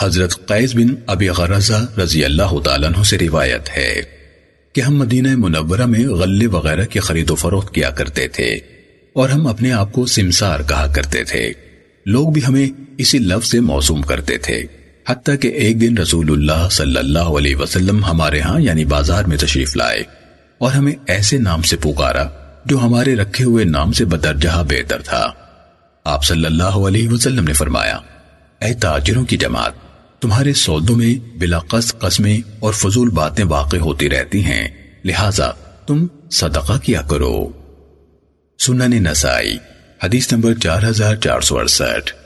حضرت قیس بن ابی غرزہ رضی اللہ تعالیٰ عنہ سے روایت ہے کہ ہم مدینہ منورہ میں غلے وغیرہ کی خرید و فروخت کیا کرتے تھے اور ہم اپنے آپ کو سمسار کہا کرتے تھے۔ لوگ بھی ہمیں اسی لفظ سے موسوم کرتے تھے۔ حتیٰ کہ ایک دن رسول اللہ صلی اللہ علیہ وسلم ہمارے ہاں یعنی بازار میں تشریف لائے اور ہمیں ایسے نام سے پکارا جو ہمارے رکھے ہوئے نام سے بدرجہ بہتر تھا۔ آپ صلی اللہ علیہ وسلم نے فرمایا، اے تاجروں کی جماعت تمہارے سودوں میں، بلا قص قسمیں اور فضول باتیں واقع ہوتی رہتی ہیں، لہٰذا تم صدقہ کیا کرو۔ سنن نسائی، حدیث نمبر چار ہزار چار سو اڑسٹھ۔